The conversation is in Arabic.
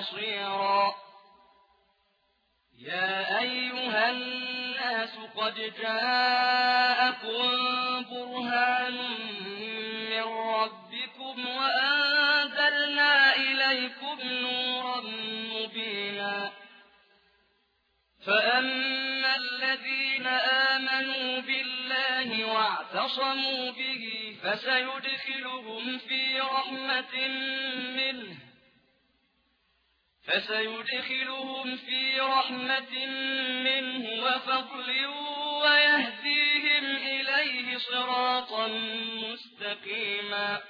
ولا نصيرا يا أيها الناس قد جاءكم برهان من ربكم وأنزلنا إليكم نورا مبينا. فأما الذين آمنوا بالله واعتصموا به فسيدخلهم في رحمة منه. فسيدخلهم في رحمة منه وفضل ويهديهم إليه صراطا مستقيما